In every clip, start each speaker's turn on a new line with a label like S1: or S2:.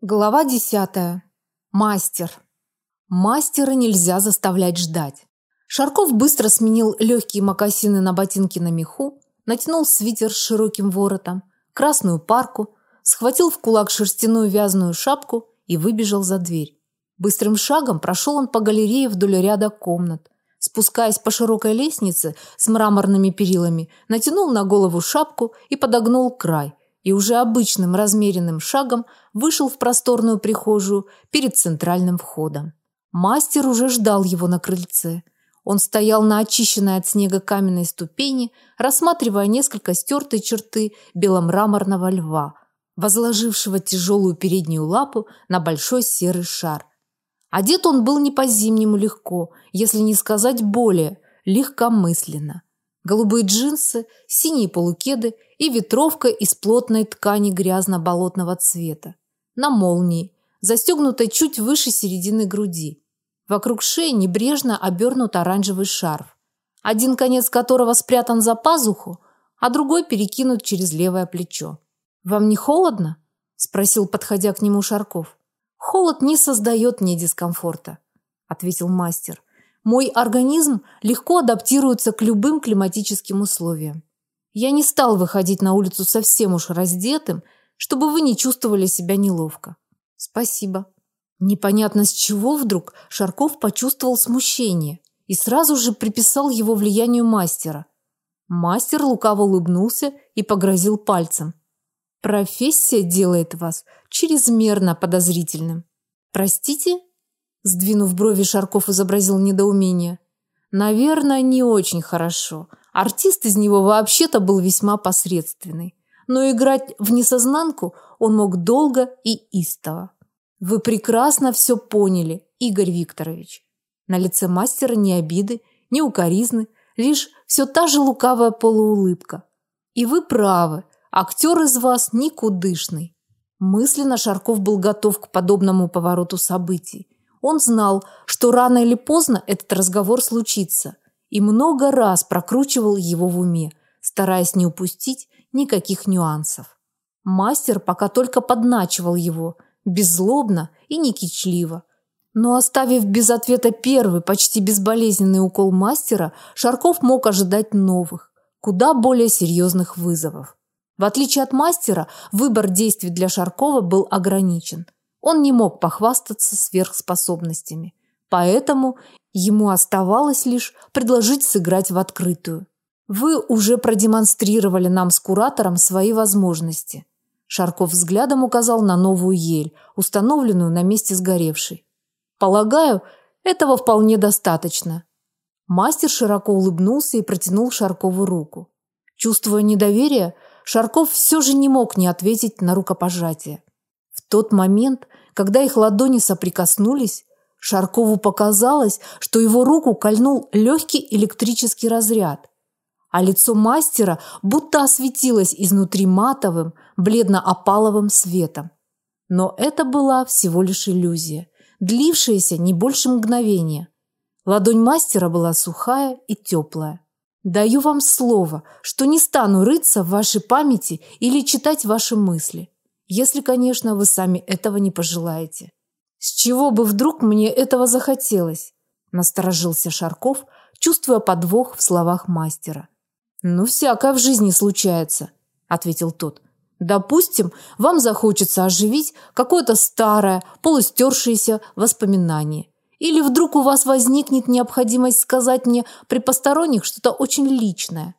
S1: Глава десятая. Мастер. Мастера нельзя заставлять ждать. Шарков быстро сменил легкие мокасины на ботинки на меху, натянул свитер с широким воротом, красную парку, схватил в кулак шерстяную вязаную шапку и выбежал за дверь. Быстрым шагом прошел он по галерее вдоль ряда комнат. Спускаясь по широкой лестнице с мраморными перилами, натянул на голову шапку и подогнул край, и уже обычным размеренным шагом вышел в просторную прихожую перед центральным входом. Мастер уже ждал его на крыльце. Он стоял на очищенной от снега каменной ступени, рассматривая несколько стертые черты беломраморного льва, возложившего тяжелую переднюю лапу на большой серый шар. Одет он был не по-зимнему легко, если не сказать более легкомысленно. Голубые джинсы, синие полукеды и ветровка из плотной ткани грязно-болотного цвета. На молнии, застегнутой чуть выше середины груди. Вокруг шеи небрежно обернут оранжевый шарф, один конец которого спрятан за пазуху, а другой перекинут через левое плечо. «Вам не холодно?» – спросил, подходя к нему Шарков. «Холод не создает мне дискомфорта», – ответил мастер. «Мой организм легко адаптируется к любым климатическим условиям. Я не стал выходить на улицу совсем уж раздетым, чтобы вы не чувствовали себя неловко. Спасибо. Непонятно с чего вдруг Шарков почувствовал смущение и сразу же приписал его влиянию мастера. Мастер лукаво улыбнулся и погрозил пальцем. Профессия делает вас чрезмерно подозрительным. Простите? Сдвинув брови, Шарков изобразил недоумение. Наверное, не очень хорошо. Артист из него вообще-то был весьма посредственный, но играть в несознанку он мог долго и истово. Вы прекрасно все поняли, Игорь Викторович. На лице мастера ни обиды, ни укоризны, лишь все та же лукавая полуулыбка. И вы правы, актер из вас никудышный. Мысленно Шарков был готов к подобному повороту событий. Он знал, что рано или поздно этот разговор случится – и много раз прокручивал его в уме, стараясь не упустить никаких нюансов. Мастер пока только подначивал его, беззлобно и не кичливо. Но оставив без ответа первый, почти безболезненный укол мастера, Шарков мог ожидать новых, куда более серьезных вызовов. В отличие от мастера, выбор действий для Шаркова был ограничен. Он не мог похвастаться сверхспособностями. Поэтому ему оставалось лишь предложить сыграть в открытую. Вы уже продемонстрировали нам с куратором свои возможности. Шарков взглядом указал на новую ель, установленную на месте сгоревшей. Полагаю, этого вполне достаточно. Мастер широко улыбнулся и протянул Шаркову руку. Чувствуя недоверие, Шарков все же не мог не ответить на рукопожатие. Тот момент, когда их ладони соприкоснулись, Шаркову показалось, что его руку кольнул легкий электрический разряд, а лицо мастера будто осветилось изнутри матовым, бледно-опаловым светом. Но это была всего лишь иллюзия, длившаяся не больше мгновения. Ладонь мастера была сухая и теплая. Даю вам слово, что не стану рыться в вашей памяти или читать ваши мысли, если, конечно, вы сами этого не пожелаете. С чего бы вдруг мне этого захотелось? Насторожился Шарков, чувствуя подвох в словах мастера. Ну всякое в жизни случается, ответил тот. Допустим, вам захочется оживить какое-то старое, полустершееся воспоминание. Или вдруг у вас возникнет необходимость сказать мне при посторонних что-то очень личное.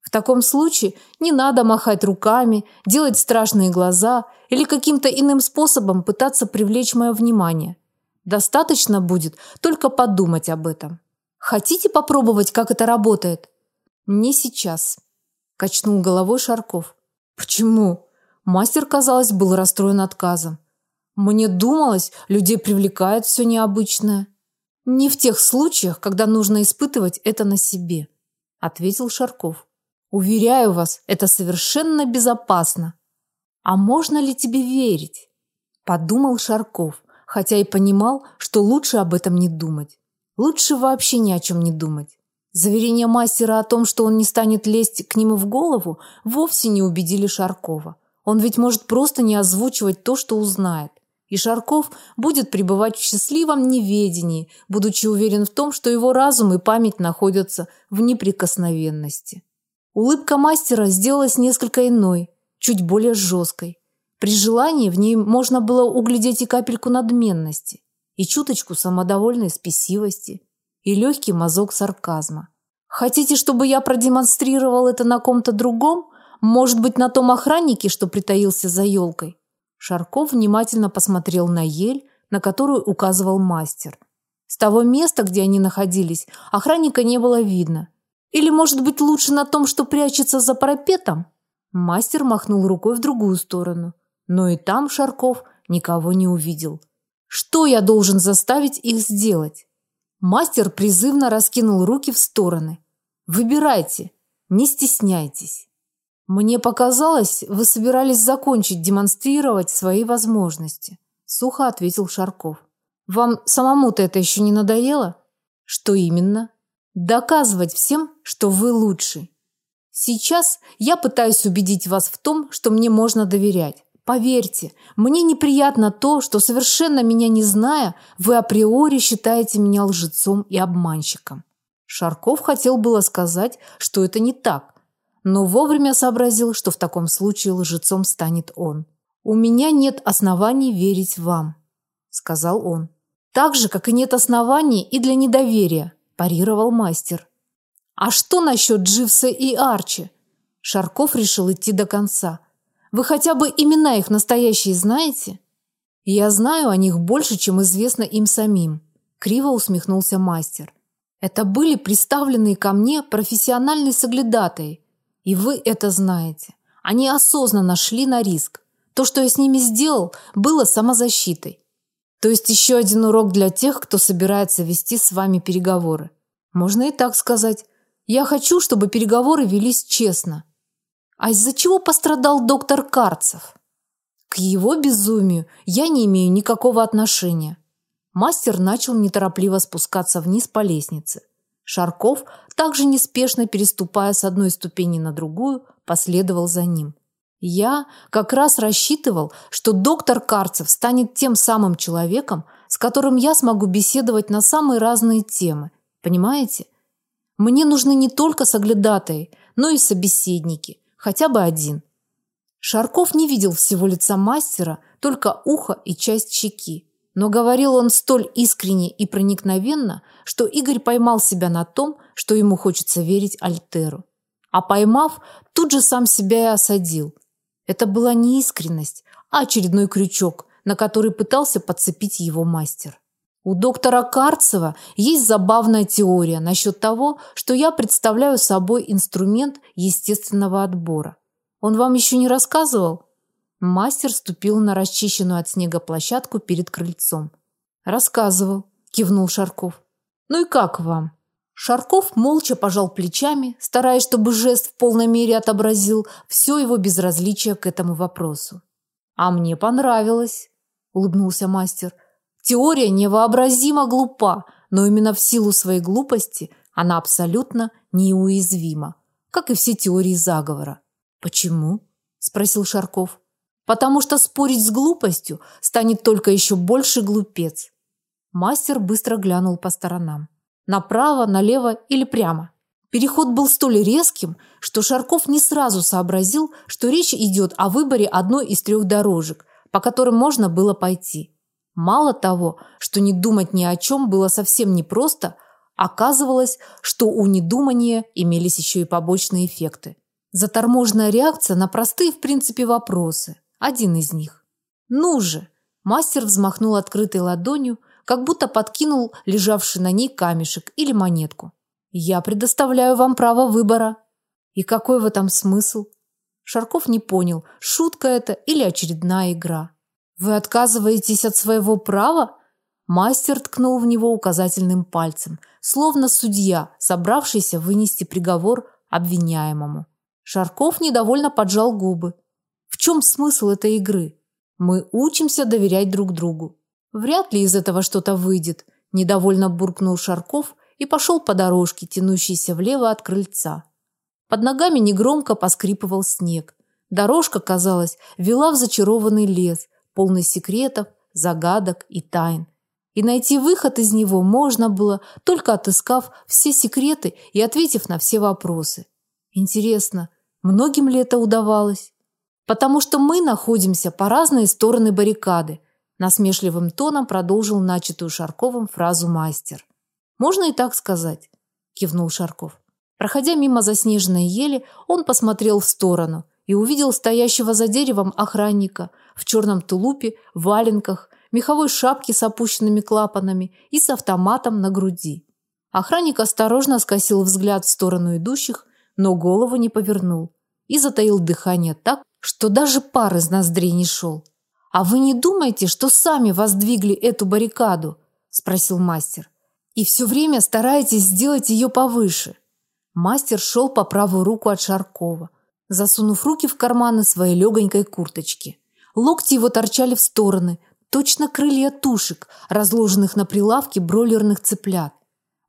S1: В таком случае не надо махать руками, делать страшные глаза или каким-то иным способом пытаться привлечь мое внимание. Достаточно будет только подумать об этом. Хотите попробовать, как это работает? Не сейчас, качнул головой Шарков. Почему? Мастер, казалось, был расстроен отказом. Мне думалось, людей привлекает все необычное. Не в тех случаях, когда нужно испытывать это на себе, ответил Шарков. Уверяю вас, это совершенно безопасно. А можно ли тебе верить? Подумал Шарков, хотя и понимал, что лучше об этом не думать. Лучше вообще ни о чем не думать. Заверения мастера о том, что он не станет лезть к нему в голову, вовсе не убедили Шаркова. Он ведь может просто не озвучивать то, что узнает. И Шарков будет пребывать в счастливом неведении, будучи уверен в том, что его разум и память находятся в неприкосновенности. Улыбка мастера сделалась несколько иной, чуть более жесткой. При желании в ней можно было углядеть и капельку надменности, и чуточку самодовольной спесивости, и легкий мазок сарказма. Хотите, чтобы я продемонстрировал это на ком-то другом? Может быть, на том охраннике, что притаился за елкой? Шарков внимательно посмотрел на ель, на которую указывал мастер. С того места, где они находились, охранника не было видно. Или, может быть, лучше на том, что прячется за парапетом? Мастер махнул рукой в другую сторону, но и там Шарков никого не увидел. Что я должен заставить их сделать? Мастер призывно раскинул руки в стороны. Выбирайте, не стесняйтесь. Мне показалось, вы собирались закончить демонстрировать свои возможности, сухо ответил Шарков. Вам самому-то это еще не надоело? Что именно? Доказывать всем, что вы лучший. Сейчас я пытаюсь убедить вас в том, что мне можно доверять. Поверьте, мне неприятно то, что совершенно меня не зная, вы априори считаете меня лжецом и обманщиком. Шарков хотел было сказать, что это не так, но вовремя сообразил, что в таком случае лжецом станет он. У меня нет оснований верить вам, сказал он. Так же, как и нет оснований и для недоверия, парировал мастер. А что насчет Дживса и Арчи? Шарков решил идти до конца. Вы хотя бы имена их настоящие знаете? Я знаю о них больше, чем известно им самим, криво усмехнулся мастер. Это были представленные ко мне профессиональные соглядатаи, и вы это знаете. Они осознанно шли на риск. То, что я с ними сделал, было самозащитой. То есть еще один урок для тех, кто собирается вести с вами переговоры. Можно и так сказать. Я хочу, чтобы переговоры велись честно, а из-за чего пострадал доктор Карцев? К его безумию я не имею никакого отношения. Мастер начал неторопливо спускаться вниз по лестнице. Шарков, также неспешно переступая с одной ступени на другую, последовал за ним. Я как раз рассчитывал, что доктор Карцев станет тем самым человеком, с которым я смогу беседовать на самые разные темы. Понимаете? Мне нужны не только соглядатые, но и собеседники, хотя бы один. Шарков не видел всего лица мастера, только ухо и часть щеки. Но говорил он столь искренне и проникновенно, что Игорь поймал себя на том, что ему хочется верить Альтеру. А поймав, тут же сам себя и осадил. Это была не искренность, а очередной крючок, на который пытался подцепить его мастер. У доктора Карцева есть забавная теория насчет того, что я представляю собой инструмент естественного отбора. Он вам еще не рассказывал? Мастер ступил на расчищенную от снега площадку перед крыльцом. Рассказывал, кивнул Шарков. Ну и как вам? Шарков молча пожал плечами, стараясь, чтобы жест в полной мере отобразил все его безразличие к этому вопросу. А мне понравилось, улыбнулся мастер. Теория невообразимо глупа, но именно в силу своей глупости она абсолютно неуязвима, как и все теории заговора. Почему? спросил Шарков. Потому что спорить с глупостью станет только еще больше глупец. Мастер быстро глянул по сторонам. Направо, налево или прямо. Переход был столь резким, что Шарков не сразу сообразил, что речь идет о выборе одной из трех дорожек, по которым можно было пойти. Мало того, что не думать ни о чем было совсем непросто, оказывалось, что у недумания имелись еще и побочные эффекты. Заторможенная реакция на простые, в принципе, вопросы. Один из них. «Ну же!» Мастер взмахнул открытой ладонью, как будто подкинул лежавший на ней камешек или монетку. «Я предоставляю вам право выбора». «И какой в этом смысл?» Шарков не понял, шутка это или очередная игра. Вы отказываетесь от своего права? Мастер ткнул в него указательным пальцем, словно судья, собравшийся вынести приговор обвиняемому. Шарков недовольно поджал губы. В чем смысл этой игры? Мы учимся доверять друг другу. Вряд ли из этого что-то выйдет, недовольно буркнул Шарков и пошел по дорожке, тянущейся влево от крыльца. Под ногами негромко поскрипывал снег. Дорожка, казалось, вела в зачарованный лес, полный секретов загадок и тайн. И найти выход из него можно было, только отыскав все секреты и ответив на все вопросы. Интересно, многим ли это удавалось? Потому что мы находимся по разные стороны баррикады, насмешливым тоном продолжил начатую Шарковым фразу мастер. Можно и так сказать, кивнул Шарков. Проходя мимо заснеженной ели, он посмотрел в сторону и увидел стоящего за деревом охранника в черном тулупе, валенках, меховой шапке с опущенными клапанами и с автоматом на груди. Охранник осторожно скосил взгляд в сторону идущих, но голову не повернул и затаил дыхание так, что даже пар из ноздрей не шел. «А вы не думаете, что сами воздвигли эту баррикаду?» – спросил мастер. «И все время стараетесь сделать ее повыше». Мастер шел по правую руку от Шаркова – засунув руки в карманы своей легонькой курточки. Локти его торчали в стороны, точно крылья тушек, разложенных на прилавке бройлерных цыплят.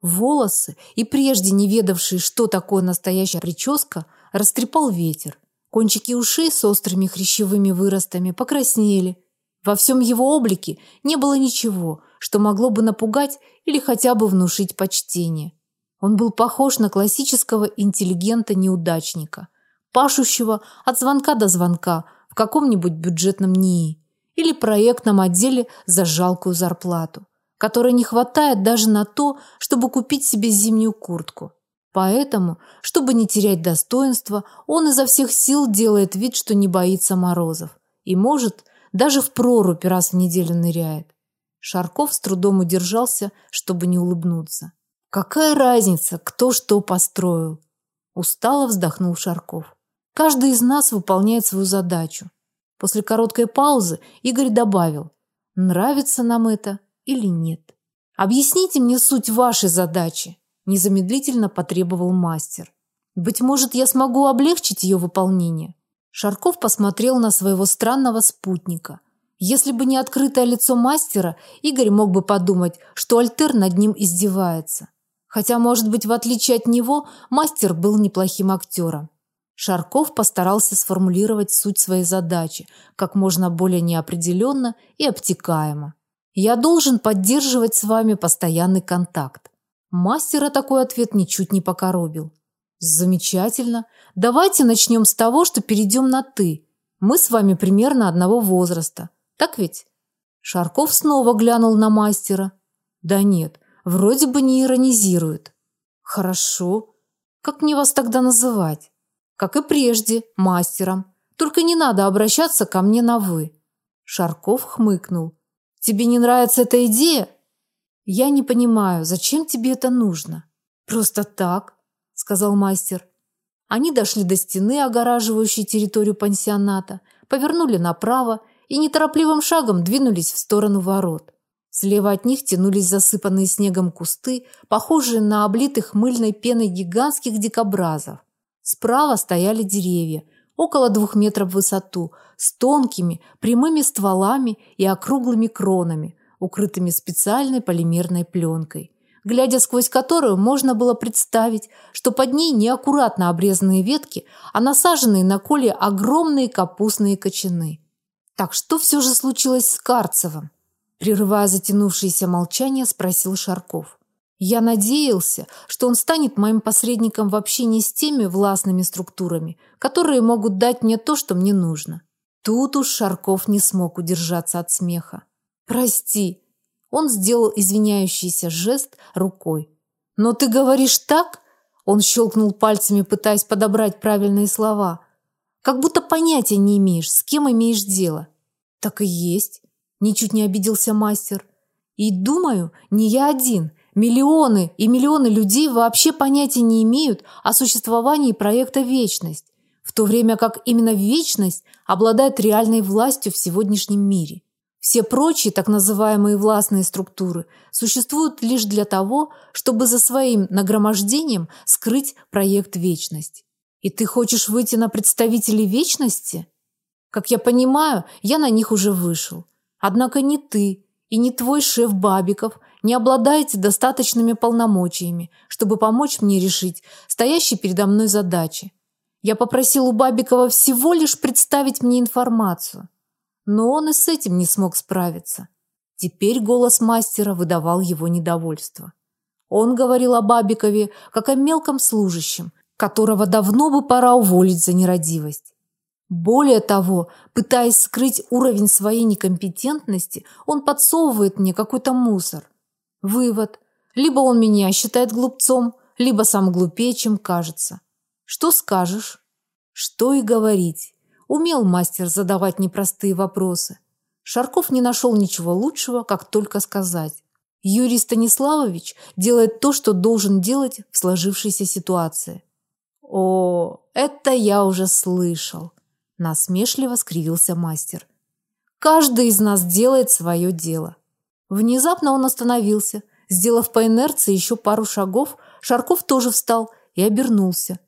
S1: Волосы, и прежде не ведавшие, что такое настоящая прическа, растрепал ветер. Кончики ушей с острыми хрящевыми выростами покраснели. Во всем его облике не было ничего, что могло бы напугать или хотя бы внушить почтение. Он был похож на классического интеллигента-неудачника – пашущего от звонка до звонка в каком-нибудь бюджетном НИИ или проектном отделе за жалкую зарплату, которой не хватает даже на то, чтобы купить себе зимнюю куртку. Поэтому, чтобы не терять достоинства, он изо всех сил делает вид, что не боится морозов. И, может, даже в прорубь раз в неделю ныряет. Шарков с трудом удержался, чтобы не улыбнуться. Какая разница, кто что построил? Устало вздохнул Шарков. Каждый из нас выполняет свою задачу. После короткой паузы Игорь добавил: "Нравится нам это или нет? Объясните мне суть вашей задачи", незамедлительно потребовал мастер. "Быть может, я смогу облегчить ее выполнение". Шарков посмотрел на своего странного спутника. Если бы не открытое лицо мастера, Игорь мог бы подумать, что Альтер над ним издевается. Хотя, может быть, в отличие от него, мастер был неплохим актером. Шарков постарался сформулировать суть своей задачи как можно более неопределенно и обтекаемо. Я должен поддерживать с вами постоянный контакт. Мастера такой ответ ничуть не покоробил. Замечательно. Давайте начнем с того, что перейдем на ты. Мы с вами примерно одного возраста. Так ведь? Шарков снова глянул на мастера. Да нет, вроде бы не иронизирует. Хорошо. Как мне вас тогда называть? как и прежде, мастером. Только не надо обращаться ко мне на вы. Шарков хмыкнул. Тебе не нравится эта идея? Я не понимаю, зачем тебе это нужно? Просто так, сказал мастер. Они дошли до стены, огораживающей территорию пансионата, повернули направо и неторопливым шагом двинулись в сторону ворот. Слева от них тянулись засыпанные снегом кусты, похожие на облитых мыльной пеной гигантских дикобразов. Справа стояли деревья, около двух метров в высоту, с тонкими, прямыми стволами и округлыми кронами, укрытыми специальной полимерной пленкой, глядя сквозь которую можно было представить, что под ней не аккуратно обрезанные ветки, а насаженные на коле огромные капустные кочаны. Так что все же случилось с Карцевым? Прерывая затянувшееся молчание, спросил Шарков. Я надеялся, что он станет моим посредником в общении с теми властными структурами, которые могут дать мне то, что мне нужно. Тут уж Шарков не смог удержаться от смеха. Прости. Он сделал извиняющийся жест рукой. Но ты говоришь так? Он щелкнул пальцами, пытаясь подобрать правильные слова. Как будто понятия не имеешь, с кем имеешь дело. Так и есть, ничуть не обиделся мастер. И думаю, не я один. Миллионы и миллионы людей вообще понятия не имеют о существовании проекта Вечность, в то время как именно Вечность обладает реальной властью в сегодняшнем мире. Все прочие так называемые властные структуры существуют лишь для того, чтобы за своим нагромождением скрыть проект Вечность. И ты хочешь выйти на представителей Вечности? Как я понимаю, я на них уже вышел. Однако не ты и не твой шеф Бабиков не обладаете достаточными полномочиями, чтобы помочь мне решить стоящие передо мной задачи. Я попросил у Бабикова всего лишь представить мне информацию. Но он и с этим не смог справиться. Теперь голос мастера выдавал его недовольство. Он говорил о Бабикове как о мелком служащем, которого давно бы пора уволить за нерадивость. Более того, пытаясь скрыть уровень своей некомпетентности, он подсовывает мне какой-то мусор. Вывод: либо он меня считает глупцом, либо сам глупее, чем кажется. Что скажешь? Что и говорить. Умел мастер задавать непростые вопросы. Шарков не нашел ничего лучшего, как только сказать: Юрий Станиславович делает то, что должен делать в сложившейся ситуации. О, это я уже слышал, насмешливо скривился мастер. Каждый из нас делает свое дело. Внезапно он остановился, сделав по инерции еще пару шагов, Шарков тоже встал и обернулся.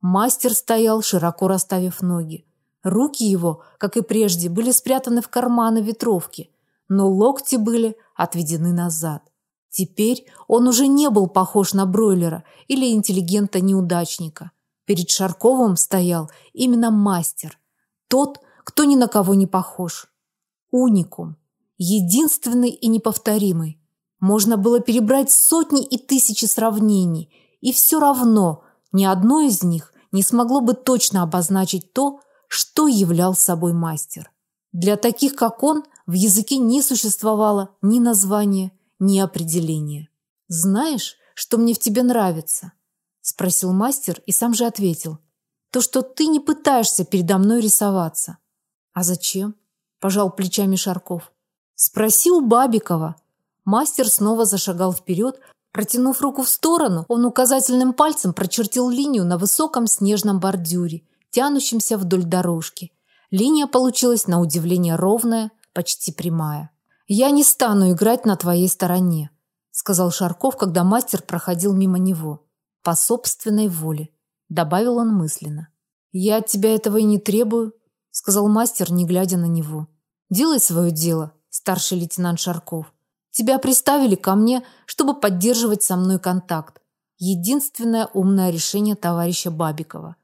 S1: Мастер стоял, широко расставив ноги. Руки его, как и прежде, были спрятаны в карманы ветровки, но локти были отведены назад. Теперь он уже не был похож на бройлера или интеллигента-неудачника. Перед Шарковым стоял именно мастер, тот, кто ни на кого не похож. Уникум, единственный и неповторимый. Можно было перебрать сотни и тысячи сравнений, и все равно ни одно из них не смогло бы точно обозначить то, что являл собой мастер. Для таких, как он, в языке не существовало ни названия, ни определения. Знаешь, что мне в тебе нравится? спросил мастер и сам же ответил: то, что ты не пытаешься передо мной рисоваться. А зачем? пожал плечами Шарков. Спроси у Бабикова. Мастер снова зашагал вперед, протянув руку в сторону, он указательным пальцем прочертил линию на высоком снежном бордюре, тянущемся вдоль дорожки. Линия получилась на удивление ровная, почти прямая. Я не стану играть на твоей стороне, сказал Шарков, когда мастер проходил мимо него. По собственной воле, добавил он мысленно. Я от тебя этого и не требую, сказал мастер, не глядя на него. Делай свое дело, старший лейтенант Шарков. Тебя приставили ко мне, чтобы поддерживать со мной контакт. Единственное умное решение товарища Бабикова.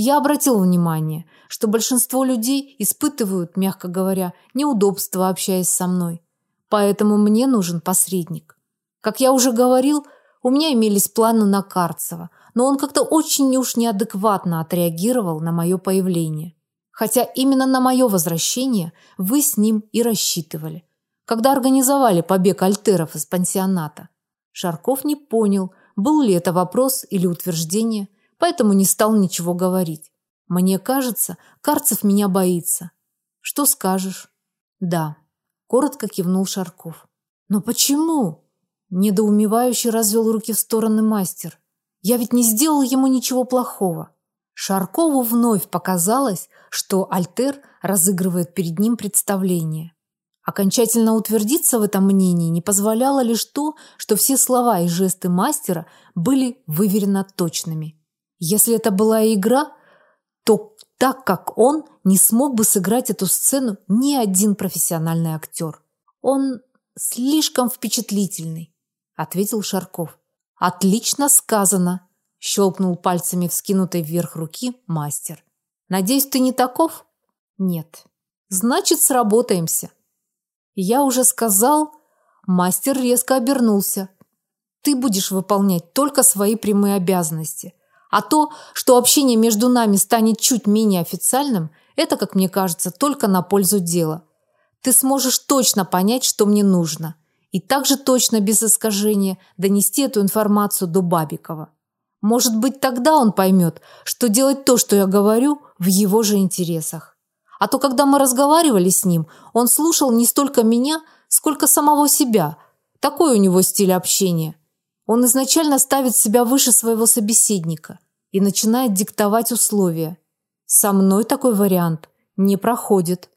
S1: Я обратил внимание, что большинство людей испытывают, мягко говоря, неудобства, общаясь со мной. Поэтому мне нужен посредник. Как я уже говорил, у меня имелись планы на Карцева, но он как-то очень уж неадекватно отреагировал на мое появление. Хотя именно на мое возвращение вы с ним и рассчитывали, когда организовали побег альтеров из пансионата. Шарков не понял, был ли это вопрос или утверждение – поэтому не стал ничего говорить. Мне кажется, Карцев меня боится. Что скажешь? Да, коротко кивнул Шарков. Но почему? Недоумевающе развел руки в стороны мастер. Я ведь не сделал ему ничего плохого. Шаркову вновь показалось, что Альтер разыгрывает перед ним представление. Окончательно утвердиться в этом мнении не позволяло лишь то, что все слова и жесты мастера были выверенно точными. Если это была игра, то так как он не смог бы сыграть эту сцену ни один профессиональный актер. Он слишком впечатлительный, ответил Шарков. Отлично сказано, щелкнул пальцами вскинутой вверх руки мастер. Надеюсь, ты не таков? Нет. Значит, сработаемся. Я уже сказал, мастер резко обернулся. Ты будешь выполнять только свои прямые обязанности. А то, что общение между нами станет чуть менее официальным, это, как мне кажется, только на пользу дела. Ты сможешь точно понять, что мне нужно, и также точно без искажения донести эту информацию до Бабикова. Может быть, тогда он поймет, что делать то, что я говорю, в его же интересах. А то, когда мы разговаривали с ним, он слушал не столько меня, сколько самого себя. Такой у него стиль общения. Он изначально ставит себя выше своего собеседника и начинает диктовать условия. Со мной такой вариант не проходит.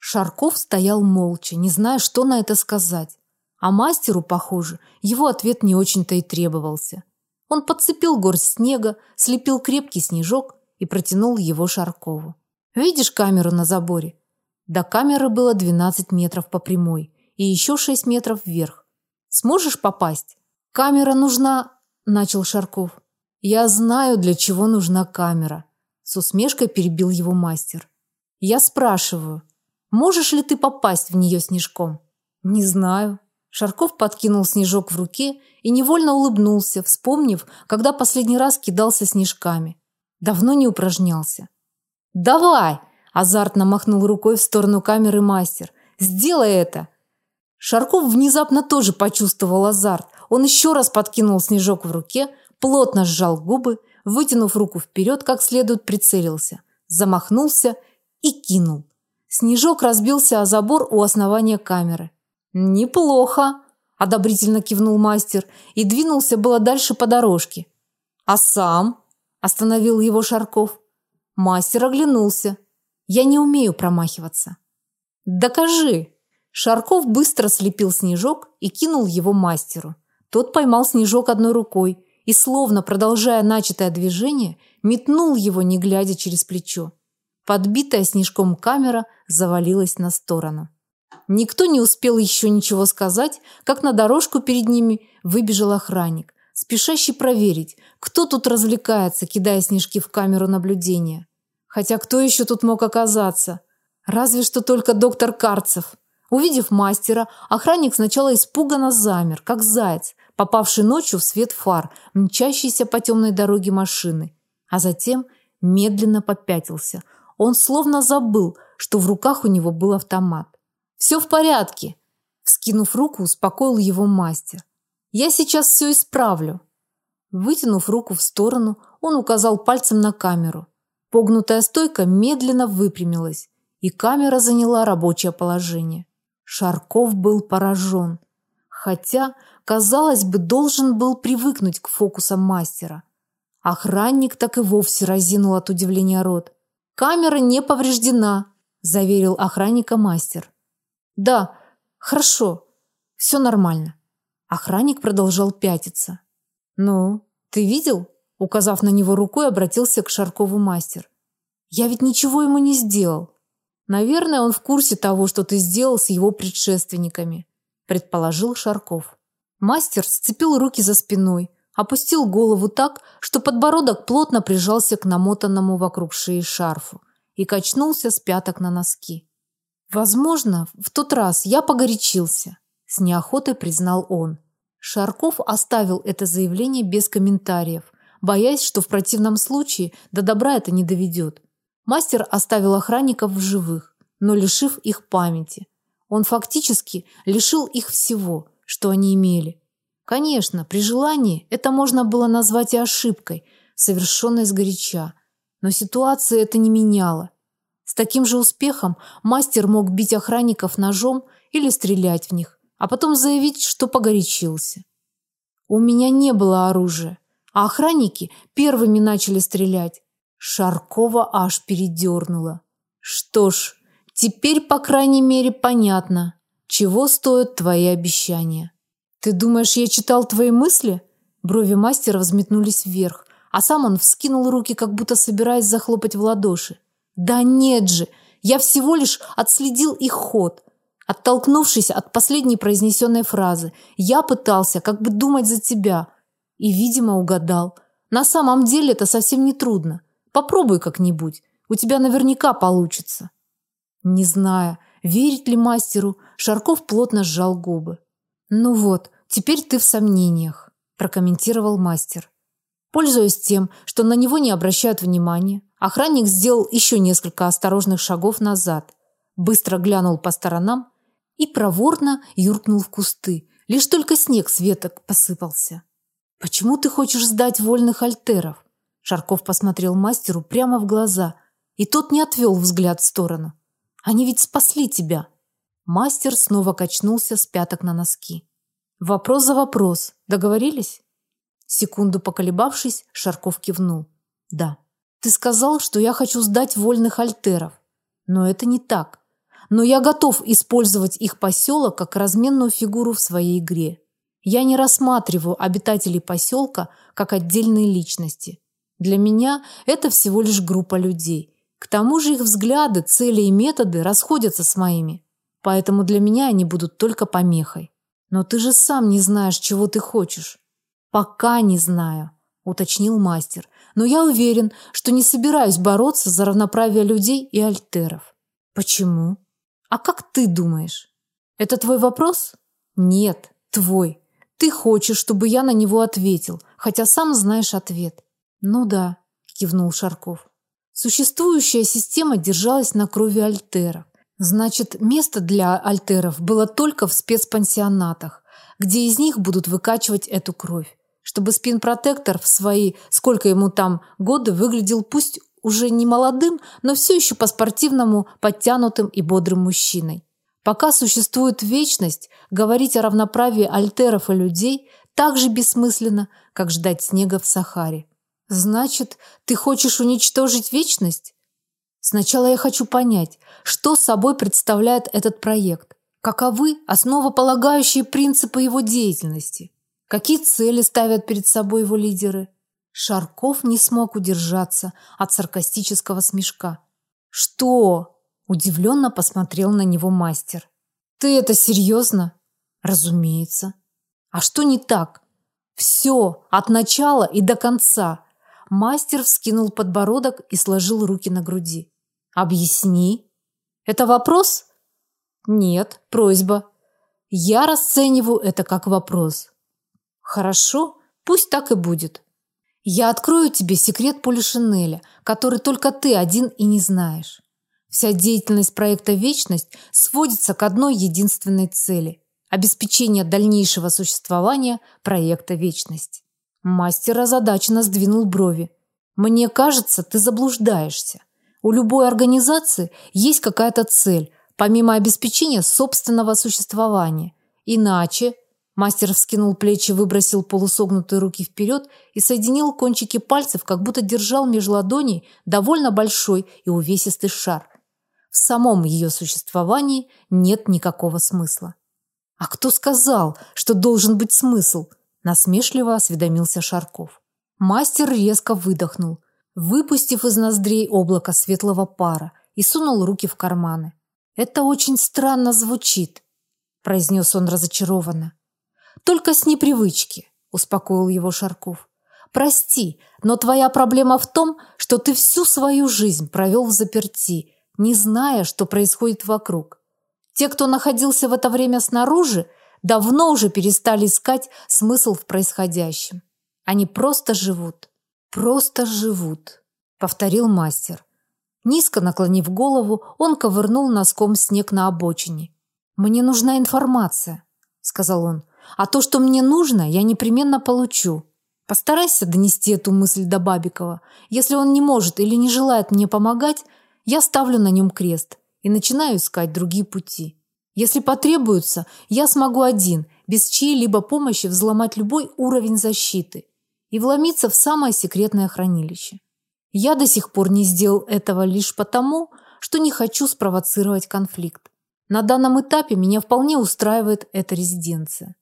S1: Шарков стоял молча, не зная, что на это сказать. А мастеру, похоже, его ответ не очень-то и требовался. Он подцепил горсть снега, слепил крепкий снежок и протянул его Шаркову. Видишь камеру на заборе? До камеры было 12 метров по прямой и еще 6 метров вверх. Сможешь попасть? Камера нужна, начал Шарков. Я знаю, для чего нужна камера, с усмешкой перебил его мастер. Я спрашиваю, Можешь ли ты попасть в нее снежком? Не знаю. Шарков подкинул снежок в руке и невольно улыбнулся, вспомнив, когда последний раз кидался снежками. Давно не упражнялся. Давай, азартно махнул рукой в сторону камеры мастер. Сделай это. Шарков внезапно тоже почувствовал азарт. Он еще раз подкинул снежок в руке, плотно сжал губы, вытянув руку вперед, как следует прицелился, замахнулся и кинул. Снежок разбился о забор у основания камеры. Неплохо, одобрительно кивнул мастер и двинулся было дальше по дорожке. А сам остановил его Шарков. Мастер оглянулся. Я не умею промахиваться. Докажи. Шарков быстро слепил снежок и кинул его мастеру. Тот поймал снежок одной рукой и словно продолжая начатое движение, метнул его, не глядя через плечо. Подбитая снежком камера завалилась на сторону. Никто не успел еще ничего сказать, как на дорожку перед ними выбежал охранник, спешащий проверить, кто тут развлекается, кидая снежки в камеру наблюдения. Хотя кто еще тут мог оказаться? Разве что только доктор Карцев. Увидев мастера, охранник сначала испуганно замер, как заяц, попавший ночью в свет фар, мчащийся по темной дороге машины, а затем медленно попятился. Он словно забыл, что в руках у него был автомат. Все в порядке, вскинув руку, успокоил его мастер. Я сейчас все исправлю. Вытянув руку в сторону, он указал пальцем на камеру. Погнутая стойка медленно выпрямилась, и камера заняла рабочее положение. Шарков был поражен, хотя, казалось бы, должен был привыкнуть к фокусам мастера. Охранник так и вовсе разинул от удивления рот. Камера не повреждена, заверил охранника мастер. Да, хорошо. все нормально. Охранник продолжал пятиться. Ну, ты видел? Указав на него рукой, обратился к Шаркову мастер. Я ведь ничего ему не сделал. Наверное, он в курсе того, что ты сделал с его предшественниками, предположил Шарков. Мастер сцепил руки за спиной, опустил голову так, что подбородок плотно прижался к намотанному вокруг шеи шарфу и качнулся с пяток на носки. Возможно, в тот раз я погорячился, с неохотой признал он. Шарков оставил это заявление без комментариев, боясь, что в противном случае до добра это не доведет. Мастер оставил охранников в живых, но лишив их памяти. Он фактически лишил их всего, что они имели. Конечно, при желании это можно было назвать и ошибкой, совершенной сгоряча, но ситуация это не меняла. С таким же успехом мастер мог бить охранников ножом или стрелять в них, а потом заявить, что погорячился. У меня не было оружия, а охранники первыми начали стрелять. Шаркова аж передернула. Что ж, теперь, по крайней мере, понятно, чего стоят твои обещания. Ты думаешь, я читал твои мысли? Брови мастера взметнулись вверх, а сам он вскинул руки, как будто собираясь захлопать в ладоши. Да нет же, я всего лишь отследил их ход. Оттолкнувшись от последней произнесенной фразы, я пытался как бы думать за тебя и, видимо, угадал. На самом деле это совсем не трудно. Попробуй как-нибудь. У тебя наверняка получится. Не зная, верить ли мастеру, Шарков плотно сжал губы. Ну вот, теперь ты в сомнениях, прокомментировал мастер. Пользуясь тем, что на него не обращают внимания, охранник сделал еще несколько осторожных шагов назад, быстро глянул по сторонам и проворно юркнул в кусты. Лишь только снег с веток посыпался. Почему ты хочешь сдать вольных альтеров? Шарков посмотрел мастеру прямо в глаза, и тот не отвел взгляд в сторону. Они ведь спасли тебя. Мастер снова качнулся с пяток на носки. Вопрос за вопрос. Договорились? Секунду поколебавшись, Шарков кивнул. Да. Ты сказал, что я хочу сдать вольных альтеров. Но это не так. Но я готов использовать их поселок как разменную фигуру в своей игре. Я не рассматриваю обитателей поселка как отдельные личности. Для меня это всего лишь группа людей. К тому же их взгляды, цели и методы расходятся с моими. Поэтому для меня они будут только помехой. Но ты же сам не знаешь, чего ты хочешь. Пока не знаю, уточнил мастер. Но я уверен, что не собираюсь бороться за равноправие людей и альтеров. Почему? А как ты думаешь? Это твой вопрос? Нет, твой. Ты хочешь, чтобы я на него ответил, хотя сам знаешь ответ. Ну да, кивнул Шарков. Существующая система держалась на крови альтеров. Значит, место для альтеров было только в спецпансионатах, где из них будут выкачивать эту кровь, чтобы спин-протектор в свои, сколько ему там, годы выглядел пусть уже не молодым, но все еще по-спортивному подтянутым и бодрым мужчиной. Пока существует вечность, говорить о равноправии альтеров и людей так же бессмысленно, как ждать снега в Сахаре. Значит, ты хочешь уничтожить вечность? Сначала я хочу понять, что собой представляет этот проект. Каковы основополагающие принципы его деятельности? Какие цели ставят перед собой его лидеры? Шарков не смог удержаться от саркастического смешка. Что? Удивленно посмотрел на него мастер. Ты это серьезно? Разумеется. А что не так? Все, от начала и до конца. Мастер вскинул подбородок и сложил руки на груди. Объясни. Это вопрос? Нет, просьба. Я расцениваю это как вопрос. Хорошо, пусть так и будет. Я открою тебе секрет Полишинеля, который только ты один и не знаешь. Вся деятельность проекта Вечность сводится к одной единственной цели обеспечение дальнейшего существования проекта Вечность. Мастер озадаченно сдвинул брови. Мне кажется, ты заблуждаешься. У любой организации есть какая-то цель, помимо обеспечения собственного существования. Иначе Мастер вскинул плечи, выбросил полусогнутые руки вперед и соединил кончики пальцев, как будто держал меж ладоней довольно большой и увесистый шар. В самом ее существовании нет никакого смысла. А кто сказал, что должен быть смысл? Насмешливо осведомился Шарков. Мастер резко выдохнул, выпустив из ноздрей облако светлого пара и сунул руки в карманы. Это очень странно звучит, произнес он разочарованно. Только с непривычки, успокоил его Шарков. Прости, но твоя проблема в том, что ты всю свою жизнь провел в заперти не зная, что происходит вокруг. Те, кто находился в это время снаружи, давно уже перестали искать смысл в происходящем. Они просто живут. Просто живут, повторил мастер. Низко наклонив голову, он ковырнул носком снег на обочине. Мне нужна информация, сказал он. А то, что мне нужно, я непременно получу. Постарайся донести эту мысль до Бабикова. Если он не может или не желает мне помогать, я ставлю на нем крест и начинаю искать другие пути. Если потребуется, я смогу один, без чьей-либо помощи взломать любой уровень защиты и вломиться в самое секретное хранилище. Я до сих пор не сделал этого лишь потому, что не хочу спровоцировать конфликт. На данном этапе меня вполне устраивает эта резиденция.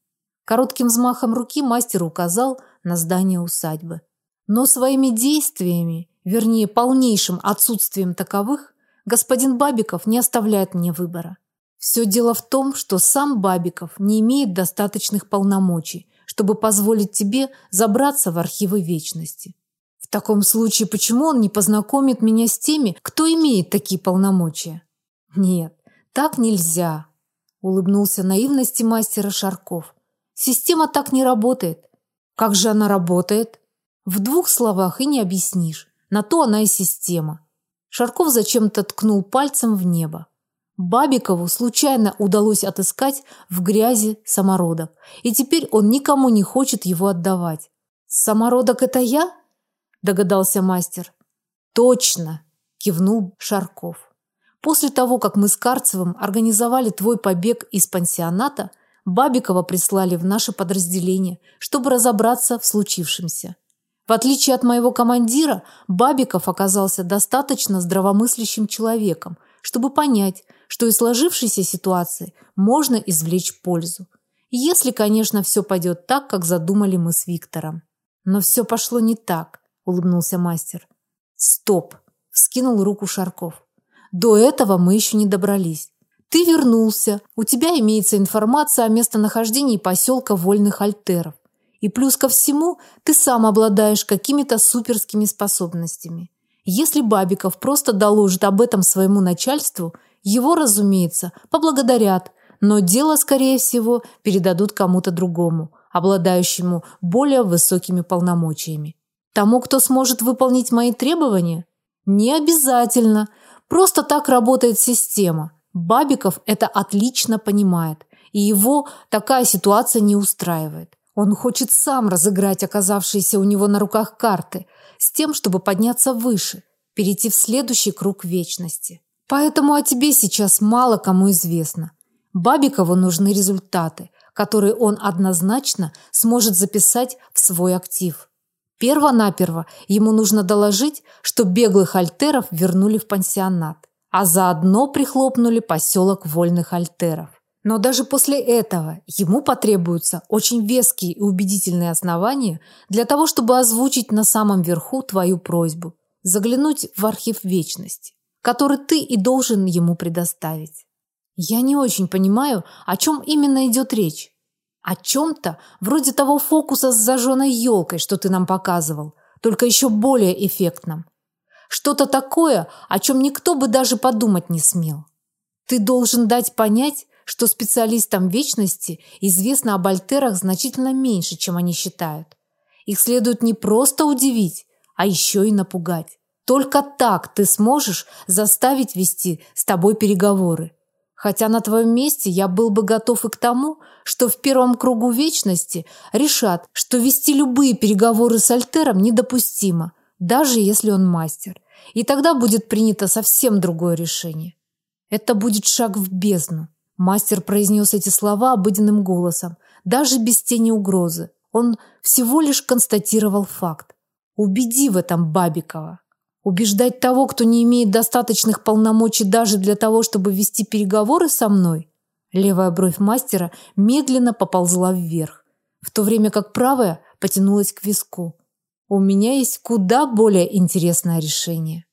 S1: Коротким взмахом руки мастер указал на здание усадьбы. Но своими действиями вернее, полнейшим отсутствием таковых, господин Бабиков не оставляет мне выбора. Все дело в том, что сам Бабиков не имеет достаточных полномочий, чтобы позволить тебе забраться в архивы вечности. В таком случае, почему он не познакомит меня с теми, кто имеет такие полномочия? Нет, так нельзя, улыбнулся наивности мастера Шарков. Система так не работает. Как же она работает? В двух словах и не объяснишь. На то она и система. Шарков зачем-то ткнул пальцем в небо. Бабикову случайно удалось отыскать в грязи самородок, и теперь он никому не хочет его отдавать. Самородок это я? догадался мастер. Точно, кивнул Шарков. После того, как мы с Карцевым организовали твой побег из пансионата, Бабикова прислали в наше подразделение, чтобы разобраться в случившемся. В отличие от моего командира, Бабиков оказался достаточно здравомыслящим человеком, чтобы понять, что из сложившейся ситуации можно извлечь пользу. Если, конечно, все пойдет так, как задумали мы с Виктором. Но все пошло не так, улыбнулся мастер. Стоп, вскинул руку Шарков. До этого мы еще не добрались. Ты вернулся. У тебя имеется информация о местонахождении поселка Вольных Альтеров. И плюс ко всему, ты сам обладаешь какими-то суперскими способностями. Если Бабиков просто доложит об этом своему начальству, Его, разумеется, поблагодарят, но дело, скорее всего, передадут кому-то другому, обладающему более высокими полномочиями. Тому, кто сможет выполнить мои требования? Не обязательно. Просто так работает система. Бабиков это отлично понимает, и его такая ситуация не устраивает. Он хочет сам разыграть оказавшиеся у него на руках карты, с тем, чтобы подняться выше, перейти в следующий круг вечности. Поэтому о тебе сейчас мало кому известно. Бабикову нужны результаты, которые он однозначно сможет записать в свой актив. Первонаперво ему нужно доложить, что беглых альтеров вернули в пансионат, а заодно прихлопнули поселок вольных альтеров. Но даже после этого ему потребуются очень веские и убедительные основания для того, чтобы озвучить на самом верху твою просьбу, заглянуть в архив вечности, который ты и должен ему предоставить. Я не очень понимаю, о чем именно идет речь. О чем-то вроде того фокуса с зажженной елкой, что ты нам показывал, только еще более эффектном. Что-то такое, о чем никто бы даже подумать не смел. Ты должен дать понять, что специалистам вечности известно об альтерах значительно меньше, чем они считают. Их следует не просто удивить, а еще и напугать. Только так ты сможешь заставить вести с тобой переговоры. Хотя на твоем месте я был бы готов и к тому, что в первом кругу вечности решат, что вести любые переговоры с Альтером недопустимо, даже если он мастер. И тогда будет принято совсем другое решение. Это будет шаг в бездну. Мастер произнес эти слова обыденным голосом, даже без тени угрозы. Он всего лишь констатировал факт. Убеди в этом Бабикова. Убеждать того, кто не имеет достаточных полномочий даже для того, чтобы вести переговоры со мной? Левая бровь мастера медленно поползла вверх, в то время как правая потянулась к виску. У меня есть куда более интересное решение.